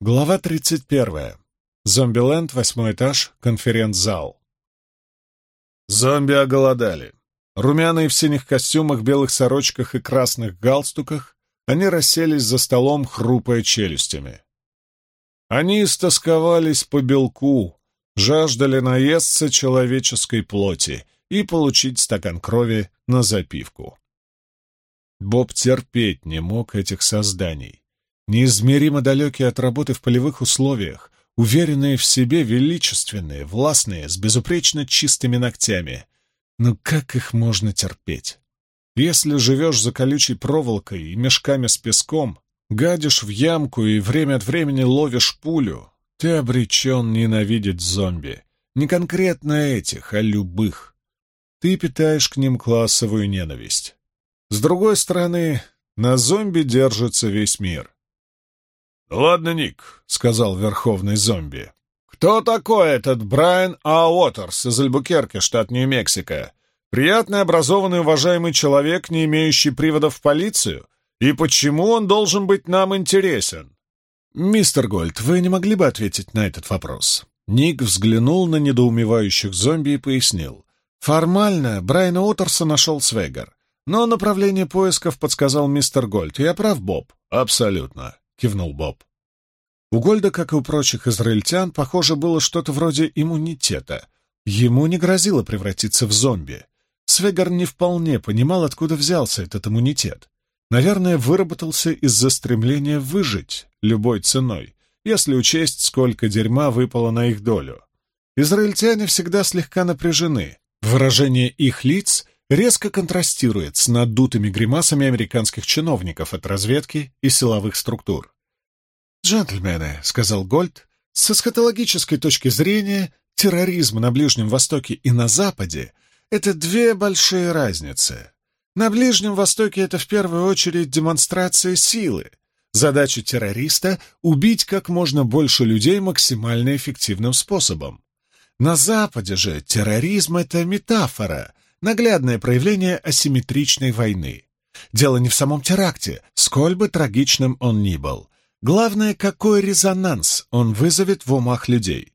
Глава 31. Зомбиленд, восьмой этаж, конференц-зал. Зомби оголодали. Румяные в синих костюмах, белых сорочках и красных галстуках, они расселись за столом, хрупая челюстями. Они истосковались по белку, жаждали наесться человеческой плоти и получить стакан крови на запивку. Боб терпеть не мог этих созданий. Неизмеримо далекие от работы в полевых условиях, уверенные в себе, величественные, властные, с безупречно чистыми ногтями. Но как их можно терпеть? Если живешь за колючей проволокой и мешками с песком, гадишь в ямку и время от времени ловишь пулю, ты обречен ненавидеть зомби. Не конкретно этих, а любых. Ты питаешь к ним классовую ненависть. С другой стороны, на зомби держится весь мир. «Ладно, Ник», — сказал верховный зомби. «Кто такой этот Брайан А. Уотерс из Альбукерки, штат Нью-Мексико? Приятный, образованный, уважаемый человек, не имеющий приводов в полицию? И почему он должен быть нам интересен?» «Мистер Гольд, вы не могли бы ответить на этот вопрос?» Ник взглянул на недоумевающих зомби и пояснил. «Формально Брайана Уотерса нашел Свегар. Но направление поисков подсказал мистер Гольд. Я прав, Боб? Абсолютно, кивнул Боб. У Гольда, как и у прочих израильтян, похоже, было что-то вроде иммунитета. Ему не грозило превратиться в зомби. Свегар не вполне понимал, откуда взялся этот иммунитет. Наверное, выработался из-за стремления выжить любой ценой, если учесть, сколько дерьма выпало на их долю. Израильтяне всегда слегка напряжены. Выражение их лиц — резко контрастирует с надутыми гримасами американских чиновников от разведки и силовых структур. «Джентльмены», — сказал Гольд, — «с эсхатологической точки зрения терроризм на Ближнем Востоке и на Западе — это две большие разницы. На Ближнем Востоке это в первую очередь демонстрация силы. Задача террориста — убить как можно больше людей максимально эффективным способом. На Западе же терроризм — это метафора — наглядное проявление асимметричной войны. Дело не в самом теракте, сколь бы трагичным он ни был. Главное, какой резонанс он вызовет в умах людей.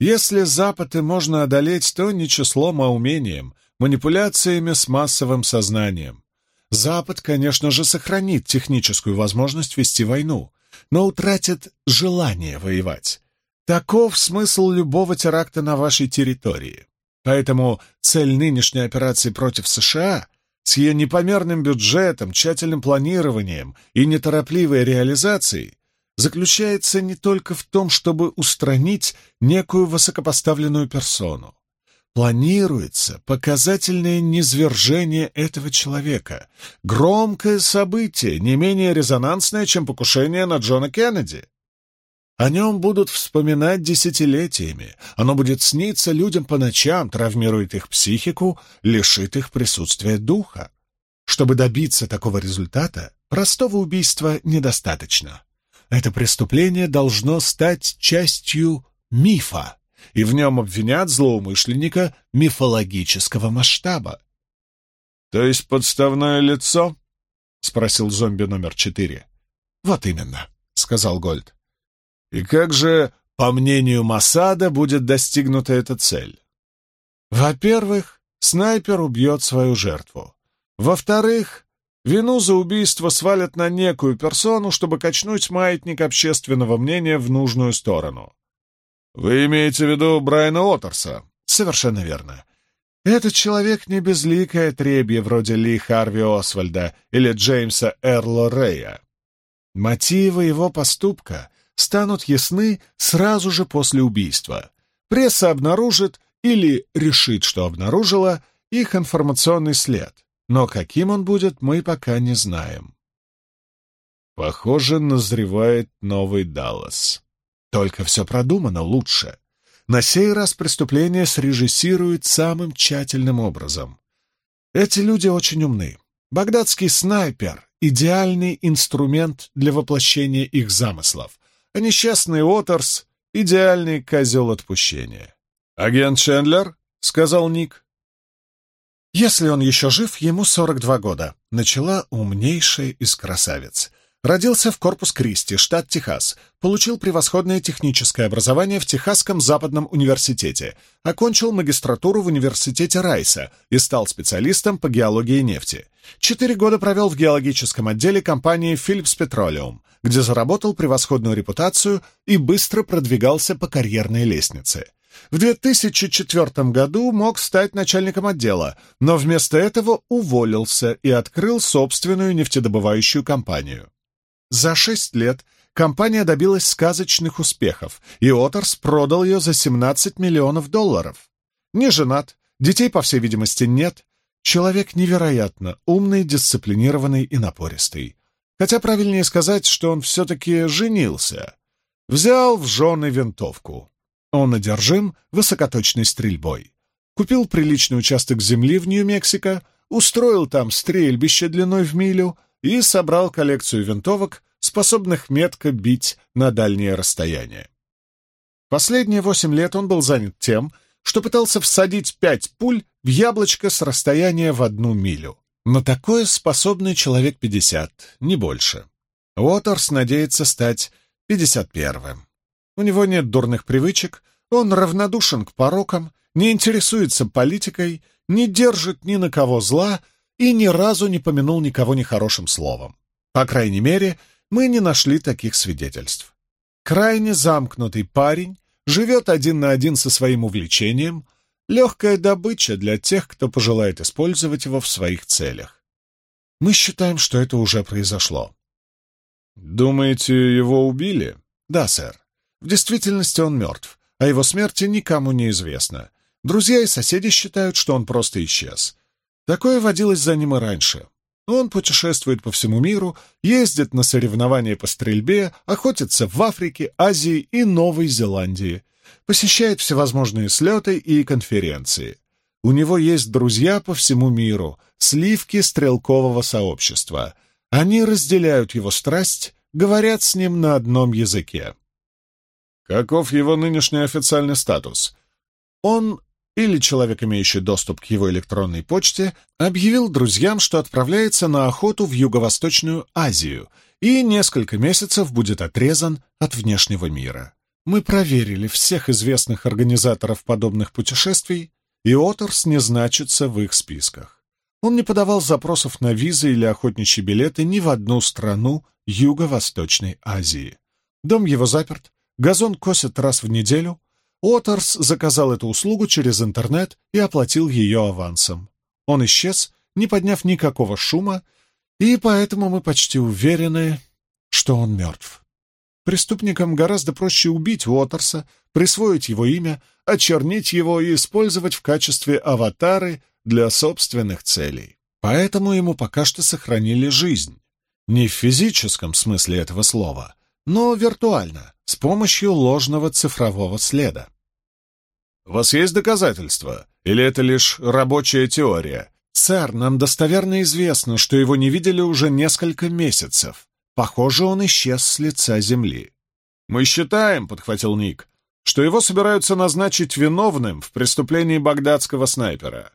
Если Запад и можно одолеть, то не числом, а умением, манипуляциями с массовым сознанием. Запад, конечно же, сохранит техническую возможность вести войну, но утратит желание воевать. Таков смысл любого теракта на вашей территории. Поэтому цель нынешней операции против США с ее непомерным бюджетом, тщательным планированием и неторопливой реализацией заключается не только в том, чтобы устранить некую высокопоставленную персону. Планируется показательное низвержение этого человека, громкое событие, не менее резонансное, чем покушение на Джона Кеннеди. О нем будут вспоминать десятилетиями. Оно будет сниться людям по ночам, травмирует их психику, лишит их присутствия духа. Чтобы добиться такого результата, простого убийства недостаточно. Это преступление должно стать частью мифа, и в нем обвинят злоумышленника мифологического масштаба. — То есть подставное лицо? — спросил зомби номер четыре. — Вот именно, — сказал Гольд. И как же, по мнению Масада, будет достигнута эта цель? Во-первых, снайпер убьет свою жертву. Во-вторых, вину за убийство свалят на некую персону, чтобы качнуть маятник общественного мнения в нужную сторону. Вы имеете в виду Брайана Уотерса? Совершенно верно. Этот человек не безликое требье вроде Ли Харви Освальда или Джеймса Эрло Рэя. Мотивы его поступка станут ясны сразу же после убийства. Пресса обнаружит или решит, что обнаружила, их информационный след. Но каким он будет, мы пока не знаем. Похоже, назревает новый Даллас. Только все продумано лучше. На сей раз преступление срежиссирует самым тщательным образом. Эти люди очень умны. Багдадский снайпер — идеальный инструмент для воплощения их замыслов а несчастный Уотерс — идеальный козел отпущения. «Агент Чендлер?» — сказал Ник. «Если он еще жив, ему 42 года», — начала умнейшая из красавиц. Родился в Корпус Кристи, штат Техас. Получил превосходное техническое образование в Техасском западном университете. Окончил магистратуру в университете Райса и стал специалистом по геологии нефти. Четыре года провел в геологическом отделе компании Philips Petroleum, где заработал превосходную репутацию и быстро продвигался по карьерной лестнице. В 2004 году мог стать начальником отдела, но вместо этого уволился и открыл собственную нефтедобывающую компанию. За шесть лет компания добилась сказочных успехов, и Оторс продал ее за 17 миллионов долларов. Не женат, детей, по всей видимости, нет. Человек невероятно умный, дисциплинированный и напористый. Хотя правильнее сказать, что он все-таки женился. Взял в жены винтовку. Он одержим высокоточной стрельбой. Купил приличный участок земли в Нью-Мексико, устроил там стрельбище длиной в милю — и собрал коллекцию винтовок, способных метко бить на дальние расстояния. Последние восемь лет он был занят тем, что пытался всадить пять пуль в яблочко с расстояния в одну милю. На такое способный человек пятьдесят, не больше. Уотерс надеется стать пятьдесят первым. У него нет дурных привычек, он равнодушен к порокам, не интересуется политикой, не держит ни на кого зла и ни разу не помянул никого нехорошим словом. По крайней мере, мы не нашли таких свидетельств. Крайне замкнутый парень, живет один на один со своим увлечением, легкая добыча для тех, кто пожелает использовать его в своих целях. Мы считаем, что это уже произошло. Думаете, его убили? Да, сэр. В действительности он мертв, а его смерти никому не известно. Друзья и соседи считают, что он просто исчез. Такое водилось за ним и раньше. Он путешествует по всему миру, ездит на соревнования по стрельбе, охотится в Африке, Азии и Новой Зеландии, посещает всевозможные слеты и конференции. У него есть друзья по всему миру, сливки стрелкового сообщества. Они разделяют его страсть, говорят с ним на одном языке. Каков его нынешний официальный статус? Он или человек, имеющий доступ к его электронной почте, объявил друзьям, что отправляется на охоту в Юго-Восточную Азию и несколько месяцев будет отрезан от внешнего мира. Мы проверили всех известных организаторов подобных путешествий, и Оторс не значится в их списках. Он не подавал запросов на визы или охотничьи билеты ни в одну страну Юго-Восточной Азии. Дом его заперт, газон косят раз в неделю, Уотерс заказал эту услугу через интернет и оплатил ее авансом. Он исчез, не подняв никакого шума, и поэтому мы почти уверены, что он мертв. Преступникам гораздо проще убить Уотерса, присвоить его имя, очернить его и использовать в качестве аватары для собственных целей. Поэтому ему пока что сохранили жизнь. Не в физическом смысле этого слова, но виртуально, с помощью ложного цифрового следа. «У вас есть доказательства? Или это лишь рабочая теория?» «Сэр, нам достоверно известно, что его не видели уже несколько месяцев. Похоже, он исчез с лица земли». «Мы считаем», — подхватил Ник, «что его собираются назначить виновным в преступлении багдадского снайпера.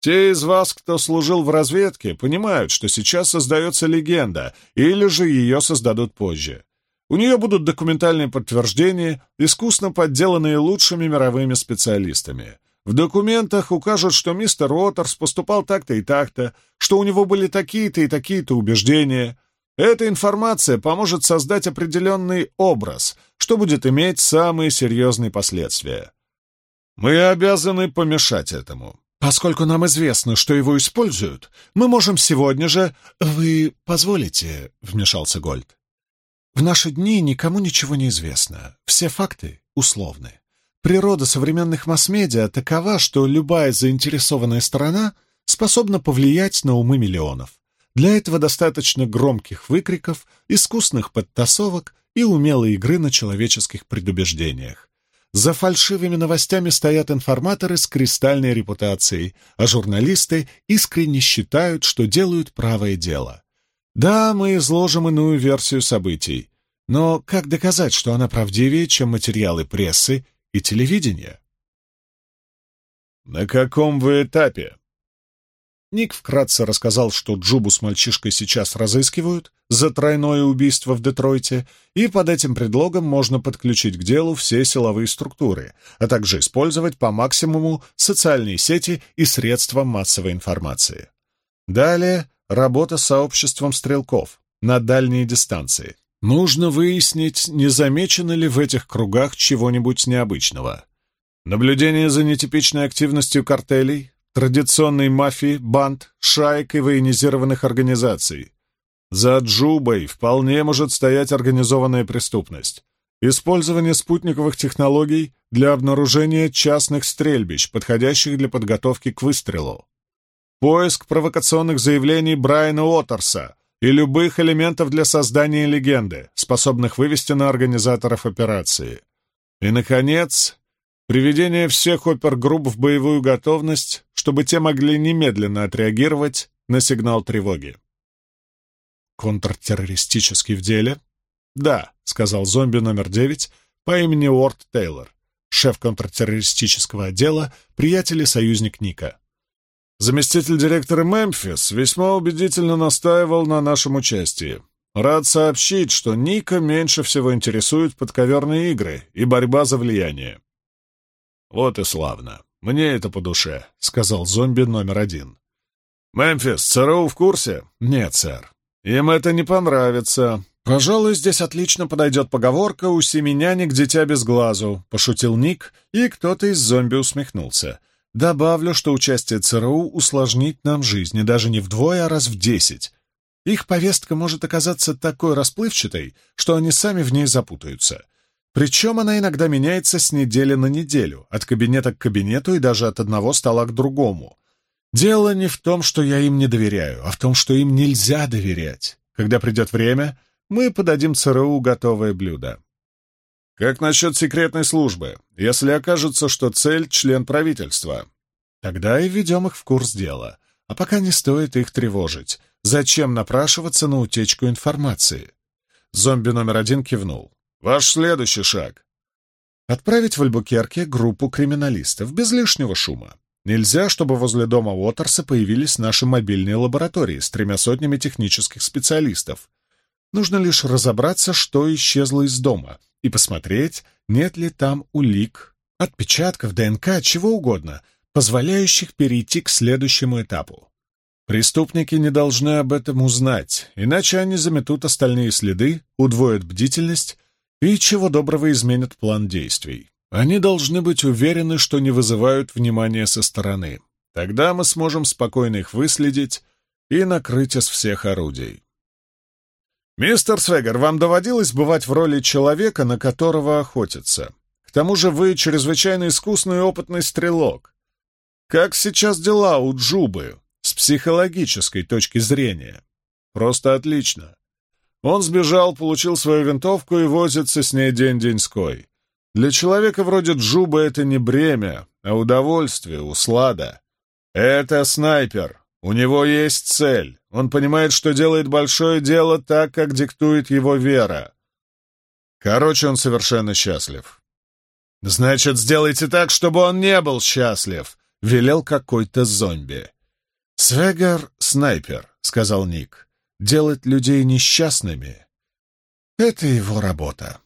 Те из вас, кто служил в разведке, понимают, что сейчас создается легенда, или же ее создадут позже. У нее будут документальные подтверждения, искусно подделанные лучшими мировыми специалистами. В документах укажут, что мистер Уотерс поступал так-то и так-то, что у него были такие-то и такие-то убеждения. Эта информация поможет создать определенный образ, что будет иметь самые серьезные последствия. Мы обязаны помешать этому. Поскольку нам известно, что его используют, мы можем сегодня же... Вы позволите, — вмешался Гольд. В наши дни никому ничего не известно. Все факты условны. Природа современных масс-медиа такова, что любая заинтересованная сторона способна повлиять на умы миллионов. Для этого достаточно громких выкриков, искусных подтасовок и умелой игры на человеческих предубеждениях. За фальшивыми новостями стоят информаторы с кристальной репутацией, а журналисты искренне считают, что делают правое дело. Да, мы изложим иную версию событий, но как доказать, что она правдивее, чем материалы прессы и телевидения? На каком вы этапе? Ник вкратце рассказал, что Джубу с мальчишкой сейчас разыскивают за тройное убийство в Детройте, и под этим предлогом можно подключить к делу все силовые структуры, а также использовать по максимуму социальные сети и средства массовой информации. Далее работа с сообществом стрелков на дальние дистанции. Нужно выяснить, не замечено ли в этих кругах чего-нибудь необычного. Наблюдение за нетипичной активностью картелей, традиционной мафии, банд, шаек и военизированных организаций. За Джубой вполне может стоять организованная преступность. Использование спутниковых технологий для обнаружения частных стрельбищ, подходящих для подготовки к выстрелу. Поиск провокационных заявлений Брайана Уотерса и любых элементов для создания легенды, способных вывести на организаторов операции. И, наконец, Приведение всех опергрупп в боевую готовность, чтобы те могли немедленно отреагировать на сигнал тревоги. «Контртеррористический в деле?» «Да», — сказал зомби номер девять по имени Уорд Тейлор, шеф контртеррористического отдела, приятель и союзник Ника. Заместитель директора Мемфис весьма убедительно настаивал на нашем участии. Рад сообщить, что Ника меньше всего интересуют подковерные игры и борьба за влияние. «Вот и славно. Мне это по душе», — сказал зомби номер один. «Мемфис, ЦРУ в курсе?» «Нет, сэр. Им это не понравится. Пожалуй, здесь отлично подойдет поговорка «У семеняник дитя без глазу», — пошутил Ник, и кто-то из зомби усмехнулся. Добавлю, что участие ЦРУ усложнит нам жизнь, и даже не вдвое, а раз в десять. Их повестка может оказаться такой расплывчатой, что они сами в ней запутаются. Причем она иногда меняется с недели на неделю, от кабинета к кабинету и даже от одного стола к другому. Дело не в том, что я им не доверяю, а в том, что им нельзя доверять. Когда придет время, мы подадим ЦРУ готовое блюдо. Как насчет секретной службы, если окажется, что цель — член правительства? Тогда и введем их в курс дела. А пока не стоит их тревожить. Зачем напрашиваться на утечку информации? Зомби номер один кивнул. Ваш следующий шаг. Отправить в Альбукерке группу криминалистов без лишнего шума. Нельзя, чтобы возле дома Уотерса появились наши мобильные лаборатории с тремя сотнями технических специалистов. Нужно лишь разобраться, что исчезло из дома, и посмотреть, нет ли там улик, отпечатков, ДНК, чего угодно, позволяющих перейти к следующему этапу. Преступники не должны об этом узнать, иначе они заметут остальные следы, удвоят бдительность и чего доброго изменят план действий. Они должны быть уверены, что не вызывают внимания со стороны. Тогда мы сможем спокойно их выследить и накрыть из всех орудий. «Мистер Свегер, вам доводилось бывать в роли человека, на которого охотятся. К тому же вы чрезвычайно искусный и опытный стрелок. Как сейчас дела у Джубы с психологической точки зрения? Просто отлично. Он сбежал, получил свою винтовку и возится с ней день-деньской. Для человека вроде Джуба это не бремя, а удовольствие, услада. Это снайпер. У него есть цель. Он понимает, что делает большое дело так, как диктует его вера. Короче, он совершенно счастлив. «Значит, сделайте так, чтобы он не был счастлив», — велел какой-то зомби. «Свегар — снайпер», — сказал Ник. Делать людей несчастными — это его работа.